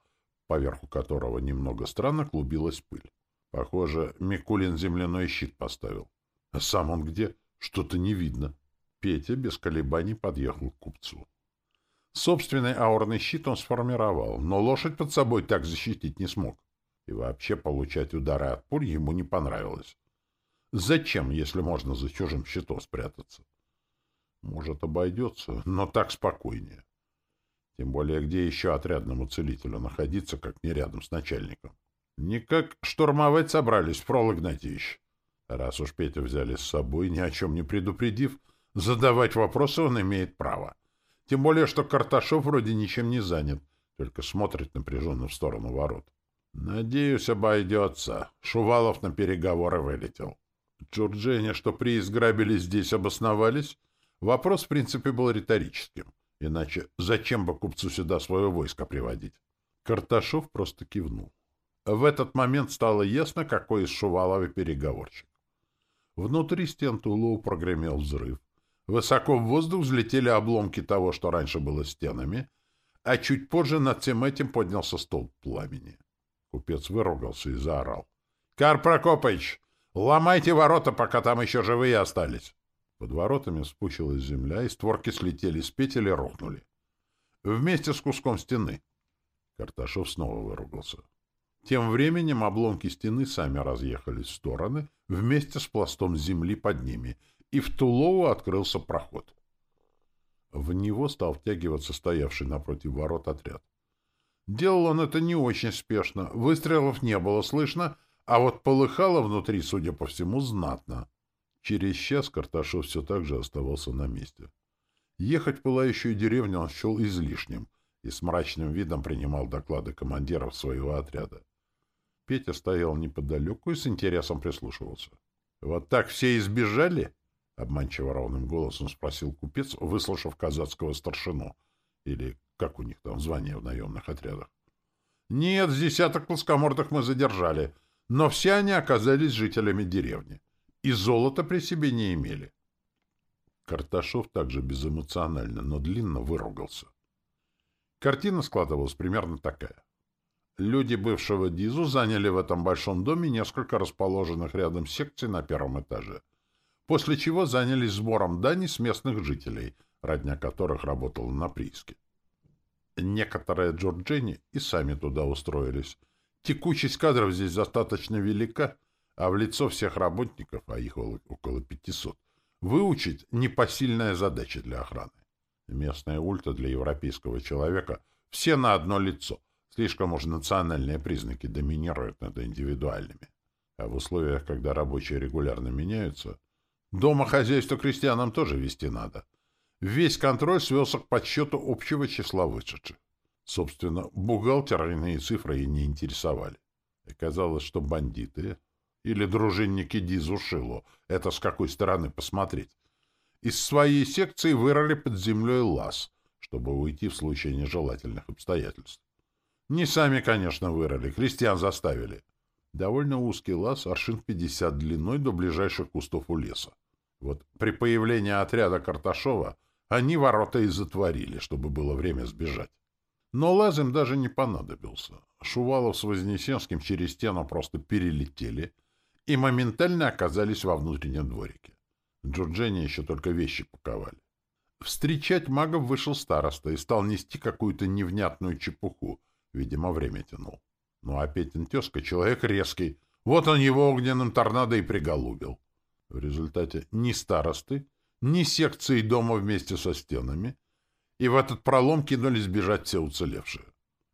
поверху которого немного странно клубилась пыль. Похоже, Микулин земляной щит поставил. А сам он где? Что-то не видно. Петя без колебаний подъехал к купцу. Собственный аурный щит он сформировал, но лошадь под собой так защитить не смог. И вообще получать удары от пуль ему не понравилось. Зачем, если можно за чужим щитом спрятаться? Может, обойдется, но так спокойнее. Тем более, где еще отрядному целителю находиться, как не рядом с начальником? Никак штурмовать собрались, Фрол Игнатьевич. Раз уж Петя взяли с собой, ни о чем не предупредив, задавать вопросы он имеет право. Тем более, что Карташов вроде ничем не занят, только смотрит напряженно в сторону ворот. Надеюсь, обойдется. Шувалов на переговоры вылетел. Джорджине, что прииск грабили здесь, обосновались? Вопрос, в принципе, был риторическим. Иначе зачем бы купцу сюда свое войско приводить? Карташов просто кивнул. В этот момент стало ясно, какой из Шувалова переговорщик. Внутри стен Тулоу прогремел взрыв. Высоко в воздух взлетели обломки того, что раньше было стенами, а чуть позже над всем этим поднялся столб пламени. Купец выругался и заорал. — Кар ломайте ворота, пока там еще живые остались. Под воротами спучилась земля, и створки слетели с петель и рухнули. Вместе с куском стены. Карташов снова выругался. Тем временем обломки стены сами разъехались в стороны вместе с пластом земли под ними — и в Тулову открылся проход. В него стал втягиваться стоявший напротив ворот отряд. Делал он это не очень спешно, выстрелов не было слышно, а вот полыхало внутри, судя по всему, знатно. Через час Карташов все так же оставался на месте. Ехать в пылающую деревню он счел излишним и с мрачным видом принимал доклады командиров своего отряда. Петя стоял неподалеку и с интересом прислушивался. — Вот так все избежали? обманчиво ровным голосом спросил купец, выслушав казацкого старшину. Или как у них там звание в наемных отрядах. Нет, с десяток плоскомордых мы задержали, но все они оказались жителями деревни. И золота при себе не имели. Карташов также безэмоционально, но длинно выругался. Картина складывалась примерно такая. Люди бывшего Дизу заняли в этом большом доме несколько расположенных рядом секций на первом этаже после чего занялись сбором дани с местных жителей, родня которых работала на прииске. Некоторые джорджини и сами туда устроились. Текучесть кадров здесь достаточно велика, а в лицо всех работников, а их около 500, выучить непосильная задача для охраны. Местная ульта для европейского человека все на одно лицо. Слишком уж национальные признаки доминируют над индивидуальными. А в условиях, когда рабочие регулярно меняются, Дома хозяйство крестьянам тоже вести надо. Весь контроль свелся к подсчету общего числа вышедших. Собственно, бухгалтерные цифры и не интересовали. Оказалось, что бандиты или дружинники Дизу это с какой стороны посмотреть, из своей секции вырыли под землей лаз, чтобы уйти в случае нежелательных обстоятельств. Не сами, конечно, вырыли, крестьян заставили. Довольно узкий лаз, аршин 50 длиной до ближайших кустов у леса. Вот при появлении отряда Карташова они ворота и затворили, чтобы было время сбежать. Но лаз им даже не понадобился. Шувалов с Вознесенским через стену просто перелетели и моментально оказались во внутреннем дворике. Джорджини еще только вещи паковали. Встречать магов вышел староста и стал нести какую-то невнятную чепуху. Видимо, время тянул. Ну а Петин тезка — человек резкий. Вот он его огненным торнадо и приголубил. В результате ни старосты, ни секции дома вместе со стенами, и в этот пролом кинулись бежать все уцелевшие.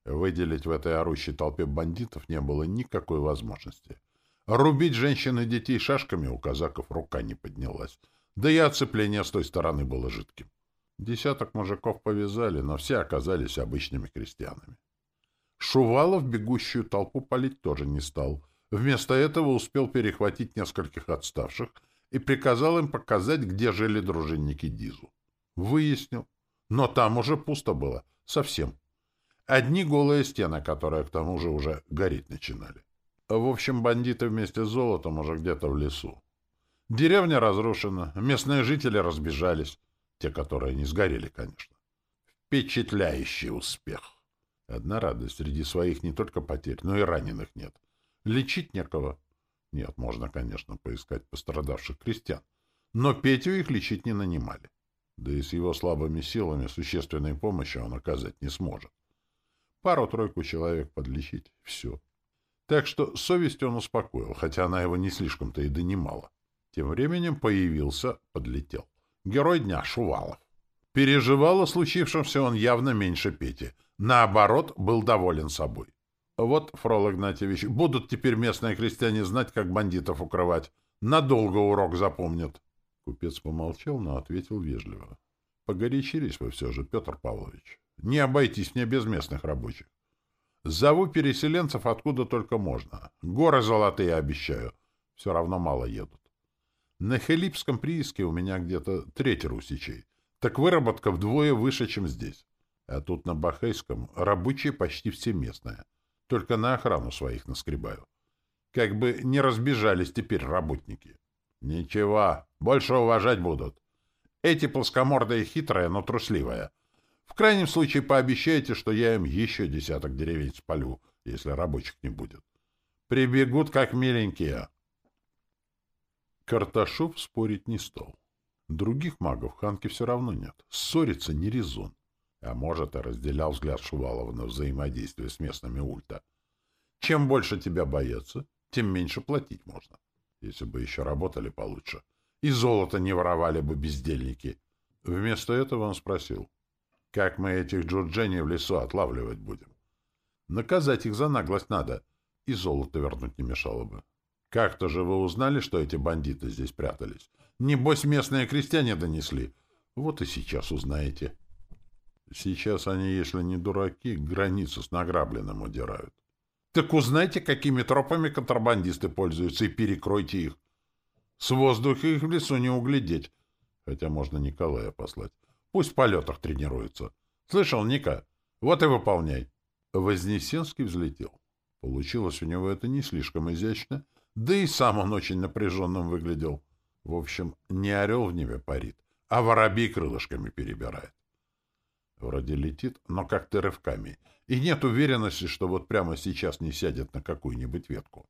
Выделить в этой орущей толпе бандитов не было никакой возможности. Рубить женщин и детей шашками у казаков рука не поднялась, да и оцепление с той стороны было жидким. Десяток мужиков повязали, но все оказались обычными крестьянами. Шувалов бегущую толпу палить тоже не стал. Вместо этого успел перехватить нескольких отставших и приказал им показать, где жили дружинники Дизу. Выяснил. Но там уже пусто было. Совсем. Одни голые стены, которые к тому же уже гореть начинали. В общем, бандиты вместе с золотом уже где-то в лесу. Деревня разрушена, местные жители разбежались. Те, которые не сгорели, конечно. Впечатляющий успех. Одна радость, среди своих не только потерь, но и раненых нет. Лечить некого. Нет, можно, конечно, поискать пострадавших крестьян. Но Петю их лечить не нанимали. Да и с его слабыми силами существенной помощи он оказать не сможет. Пару-тройку человек подлечить — все. Так что совесть он успокоил, хотя она его не слишком-то и донимала. Тем временем появился, подлетел. Герой дня Шувалов. Переживал о случившемся он явно меньше Пети. Наоборот, был доволен собой. Вот, Фрол Игнатьевич, будут теперь местные крестьяне знать, как бандитов укрывать. Надолго урок запомнят. Купец помолчал, но ответил вежливо. Погорячились вы все же, Петр Павлович. Не обойтись мне без местных рабочих. Зову переселенцев откуда только можно. Горы золотые обещаю. Все равно мало едут. На Хелипском прииске у меня где-то треть русичей. Так выработка вдвое выше, чем здесь. А тут на Бахейском рабочие почти все местные. Только на охрану своих наскребаю. Как бы не разбежались теперь работники. Ничего, больше уважать будут. Эти плоскомордые хитрые, но трусливые. Крайнем случае пообещайте, что я им еще десяток деревень спалю, если рабочих не будет. Прибегут, как миленькие. Карташов спорить не стал. Других магов Ханки все равно нет. Ссориться не резон. А может, и разделял взгляд Шувалова на взаимодействие с местными ульта. Чем больше тебя боятся, тем меньше платить можно. Если бы еще работали получше. И золото не воровали бы бездельники. Вместо этого он спросил, как мы этих джурджени в лесу отлавливать будем? Наказать их за наглость надо, и золото вернуть не мешало бы. Как-то же вы узнали, что эти бандиты здесь прятались? Небось, местные крестьяне донесли. Вот и сейчас узнаете. Сейчас они, если не дураки, границу с награбленным удирают. Так узнайте, какими тропами контрабандисты пользуются, и перекройте их. С воздуха их в лесу не углядеть. Хотя можно Николая послать. Пусть в полетах тренируется. Слышал, Ника? Вот и выполняй. Вознесенский взлетел. Получилось у него это не слишком изящно, да и сам он очень напряженным выглядел. В общем, не орел в небе парит, а воробей крылышками перебирает. Вроде летит, но как-то рывками. И нет уверенности, что вот прямо сейчас не сядет на какую-нибудь ветку.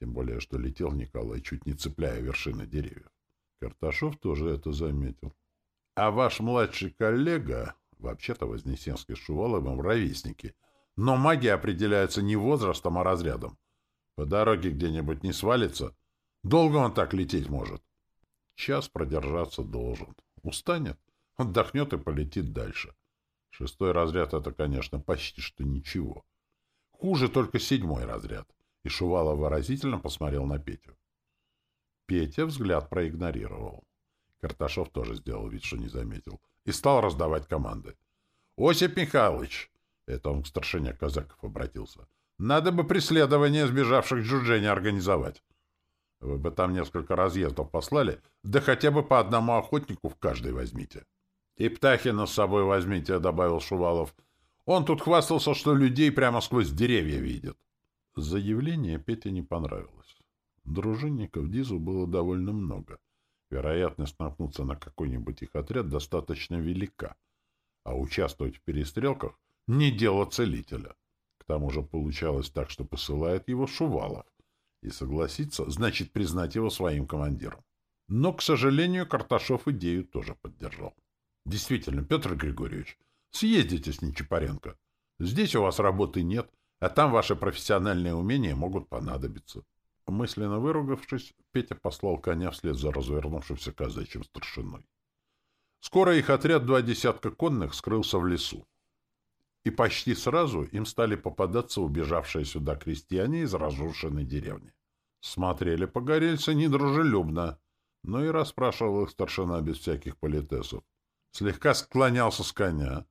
Тем более, что летел Николай, чуть не цепляя вершины деревьев. Карташов тоже это заметил. А ваш младший коллега, вообще-то Вознесенский с Шуваловым, ровесники, но магия определяется не возрастом, а разрядом. По дороге где-нибудь не свалится. Долго он так лететь может. Час продержаться должен. Устанет, отдохнет и полетит дальше. Шестой разряд — это, конечно, почти что ничего. Хуже только седьмой разряд. И Шувалов выразительно посмотрел на Петю. Петя взгляд проигнорировал. Карташов тоже сделал вид, что не заметил. И стал раздавать команды. «Осип Михайлович!» — это он к старшине казаков обратился. «Надо бы преследование сбежавших джуджени организовать. Вы бы там несколько разъездов послали, да хотя бы по одному охотнику в каждой возьмите». «И Птахина с собой возьмите», — добавил Шувалов. «Он тут хвастался, что людей прямо сквозь деревья видит». Заявление Пете не понравилось. Дружинников Дизу было довольно много. Вероятность наткнуться на какой-нибудь их отряд достаточно велика. А участвовать в перестрелках — не дело целителя. К тому же получалось так, что посылает его Шувалов. И согласиться — значит признать его своим командиром. Но, к сожалению, Карташов идею тоже поддержал. Действительно, Петр Григорьевич, съездите с Нечапаренко. Здесь у вас работы нет, а там ваши профессиональные умения могут понадобиться. Мысленно выругавшись, Петя послал коня вслед за развернувшимся казачьим старшиной. Скоро их отряд два десятка конных скрылся в лесу. И почти сразу им стали попадаться убежавшие сюда крестьяне из разрушенной деревни. Смотрели погорельцы недружелюбно, но и расспрашивал их старшина без всяких политесов. Слегка склонялся с коня,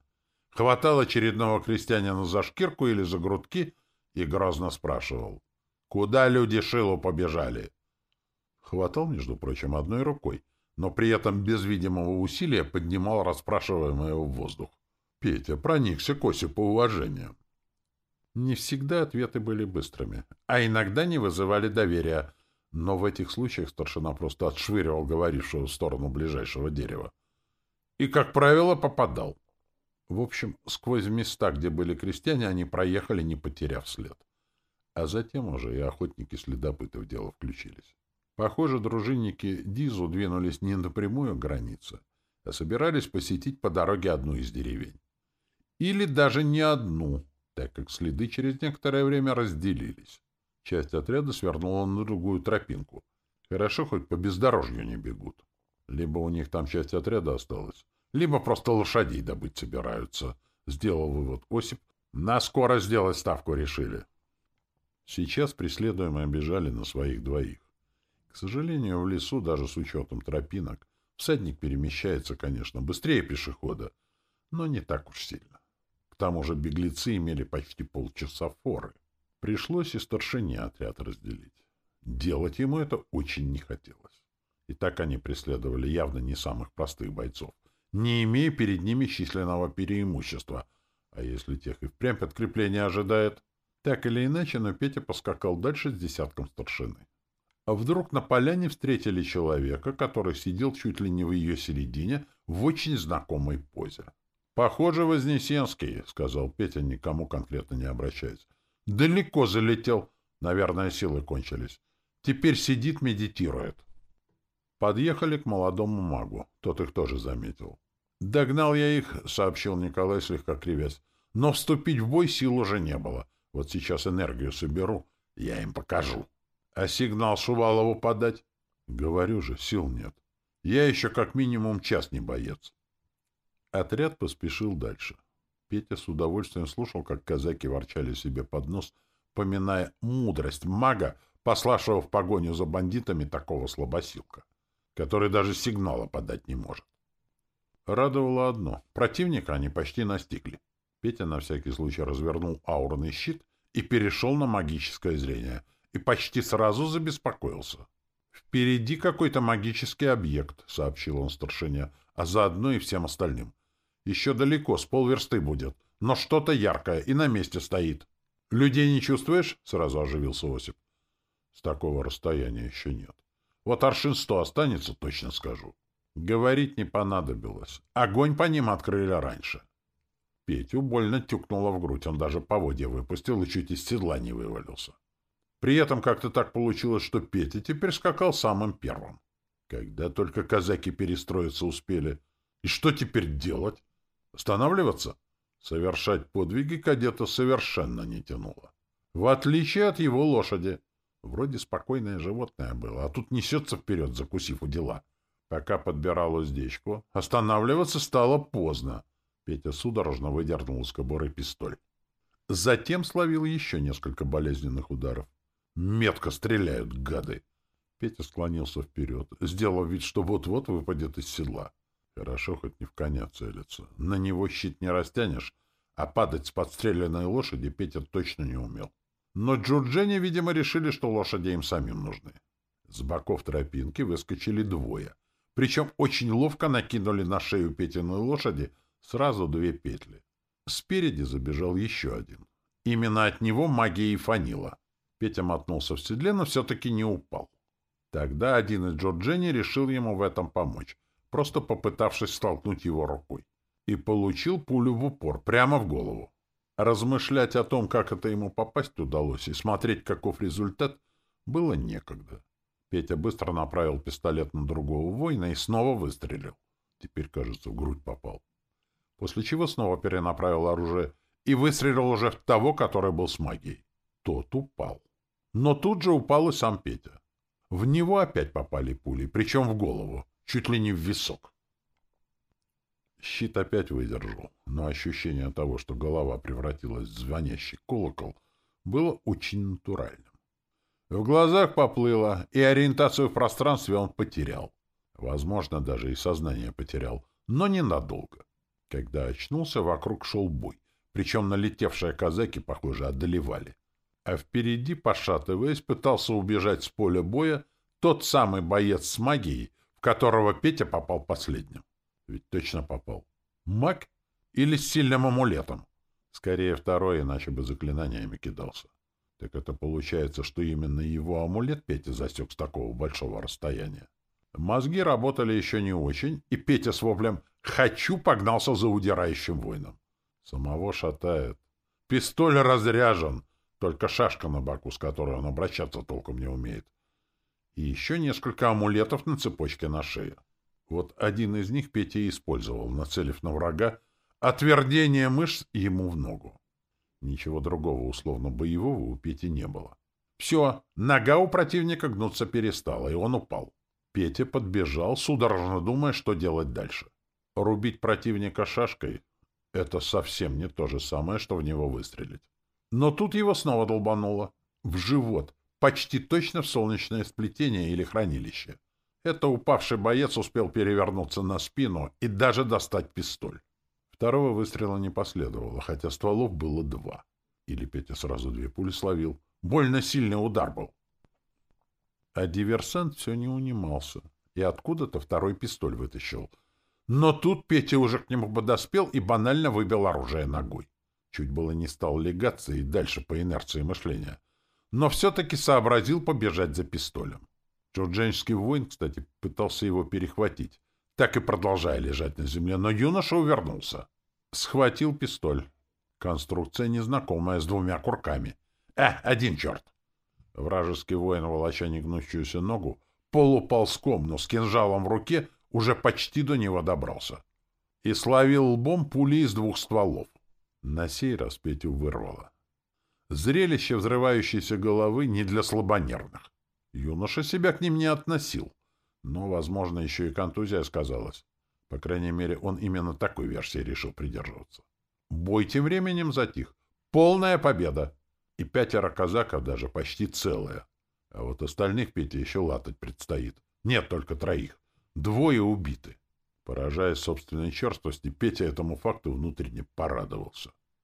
хватал очередного крестьянина за шкирку или за грудки и грозно спрашивал. Куда люди Шилу побежали? Хватал, между прочим, одной рукой, но при этом без видимого усилия поднимал расспрашиваемое в воздух. Петя проникся к Осипу уважением. Не всегда ответы были быстрыми, а иногда не вызывали доверия, но в этих случаях старшина просто отшвыривал говорившего в сторону ближайшего дерева. И, как правило, попадал. В общем, сквозь места, где были крестьяне, они проехали, не потеряв след. А затем уже и охотники-следопыты в дело включились. Похоже, дружинники Дизу двинулись не напрямую к границе, а собирались посетить по дороге одну из деревень. Или даже не одну, так как следы через некоторое время разделились. Часть отряда свернула на другую тропинку. Хорошо, хоть по бездорожью не бегут. Либо у них там часть отряда осталась, либо просто лошадей добыть собираются. Сделал вывод Осип. На скоро сделать ставку решили. Сейчас преследуемые бежали на своих двоих. К сожалению, в лесу, даже с учетом тропинок, всадник перемещается, конечно, быстрее пешехода, но не так уж сильно. К тому же беглецы имели почти полчаса форы. Пришлось и старшине отряд разделить. Делать ему это очень не хотелось. И так они преследовали явно не самых простых бойцов, не имея перед ними численного преимущества. А если тех и впрямь подкрепление ожидает? Так или иначе, но Петя поскакал дальше с десятком старшины. А вдруг на поляне встретили человека, который сидел чуть ли не в ее середине, в очень знакомой позе. «Похоже, Вознесенский», — сказал Петя, никому конкретно не обращаясь. Далеко залетел. Наверное, силы кончились. Теперь сидит, медитирует. Подъехали к молодому магу. Тот их тоже заметил. «Догнал я их», — сообщил Николай, слегка кривясь. «Но вступить в бой сил уже не было. Вот сейчас энергию соберу, я им покажу. А сигнал Шувалову подать? Говорю же, сил нет. Я еще как минимум час не боец». Отряд поспешил дальше. Петя с удовольствием слушал, как казаки ворчали себе под нос, поминая мудрость мага, пославшего в погоню за бандитами такого слабосилка, который даже сигнала подать не может. Радовало одно — противника они почти настигли. Петя на всякий случай развернул аурный щит и перешел на магическое зрение, и почти сразу забеспокоился. «Впереди какой-то магический объект», — сообщил он старшине, а заодно и всем остальным. Еще далеко, с полверсты будет. Но что-то яркое и на месте стоит. Людей не чувствуешь? Сразу оживился Осип. С такого расстояния еще нет. Вот аршин сто останется, точно скажу. Говорить не понадобилось. Огонь по ним открыли раньше. Петю больно тюкнуло в грудь. Он даже поводья выпустил и чуть из седла не вывалился. При этом как-то так получилось, что Петя теперь скакал самым первым. Когда только казаки перестроиться успели. И что теперь делать? Останавливаться? Совершать подвиги кадета совершенно не тянуло. В отличие от его лошади. Вроде спокойное животное было, а тут несется вперед, закусив у дела. Пока подбирал уздечку, останавливаться стало поздно. Петя судорожно выдернул из кобуры пистоль. Затем словил еще несколько болезненных ударов. Метко стреляют, гады! Петя склонился вперед, сделав вид, что вот-вот выпадет из седла. Хорошо, хоть не в коня целится. На него щит не растянешь, а падать с подстреленной лошади Петя точно не умел. Но Джорджини, видимо, решили, что лошади им самим нужны. С боков тропинки выскочили двое. Причем очень ловко накинули на шею Петиной лошади сразу две петли. Спереди забежал еще один. Именно от него магия и фанила. Петя мотнулся в седле, но все-таки не упал. Тогда один из Джорджини решил ему в этом помочь просто попытавшись столкнуть его рукой. И получил пулю в упор, прямо в голову. Размышлять о том, как это ему попасть удалось, и смотреть, каков результат, было некогда. Петя быстро направил пистолет на другого воина и снова выстрелил. Теперь, кажется, в грудь попал. После чего снова перенаправил оружие и выстрелил уже в того, который был с магией. Тот упал. Но тут же упал и сам Петя. В него опять попали пули, причем в голову чуть ли не в висок. Щит опять выдержал, но ощущение того, что голова превратилась в звонящий колокол, было очень натуральным. В глазах поплыло, и ориентацию в пространстве он потерял. Возможно, даже и сознание потерял, но ненадолго. Когда очнулся, вокруг шел бой, причем налетевшие казаки, похоже, одолевали. А впереди, пошатываясь, пытался убежать с поля боя тот самый боец с магией, в которого Петя попал последним. Ведь точно попал. Маг или с сильным амулетом? Скорее второй, иначе бы заклинаниями кидался. Так это получается, что именно его амулет Петя засек с такого большого расстояния. Мозги работали еще не очень, и Петя с воплем «Хочу!» погнался за удирающим воином. Самого шатает. Пистоль разряжен, только шашка на боку, с которой он обращаться толком не умеет. И еще несколько амулетов на цепочке на шее. Вот один из них Петя использовал, нацелив на врага отвердение мышц ему в ногу. Ничего другого условно-боевого у Пети не было. Все, нога у противника гнуться перестала, и он упал. Петя подбежал, судорожно думая, что делать дальше. Рубить противника шашкой — это совсем не то же самое, что в него выстрелить. Но тут его снова долбануло. В живот, почти точно в солнечное сплетение или хранилище. Это упавший боец успел перевернуться на спину и даже достать пистоль. Второго выстрела не последовало, хотя стволов было два. Или Петя сразу две пули словил. Больно сильный удар был. А диверсант все не унимался. И откуда-то второй пистоль вытащил. Но тут Петя уже к нему подоспел и банально выбил оружие ногой. Чуть было не стал легаться и дальше по инерции мышления. Но все-таки сообразил побежать за пистолем. Джордженский воин, кстати, пытался его перехватить так и продолжая лежать на земле, но юноша увернулся. Схватил пистоль. Конструкция незнакомая, с двумя курками. «Э, один черт!» Вражеский воин, волоча негнущуюся ногу, полуползком, но с кинжалом в руке, уже почти до него добрался. И словил лбом пули из двух стволов. На сей раз Петю вырвало. Зрелище взрывающейся головы не для слабонервных. Юноша себя к ним не относил. Но, возможно, еще и контузия сказалась. По крайней мере, он именно такой версии решил придерживаться. Бой тем временем затих. Полная победа. И пятеро казаков даже почти целые. А вот остальных Пете еще латать предстоит. Нет только троих. Двое убиты. Поражаясь собственной черствости, Петя этому факту внутренне порадовался.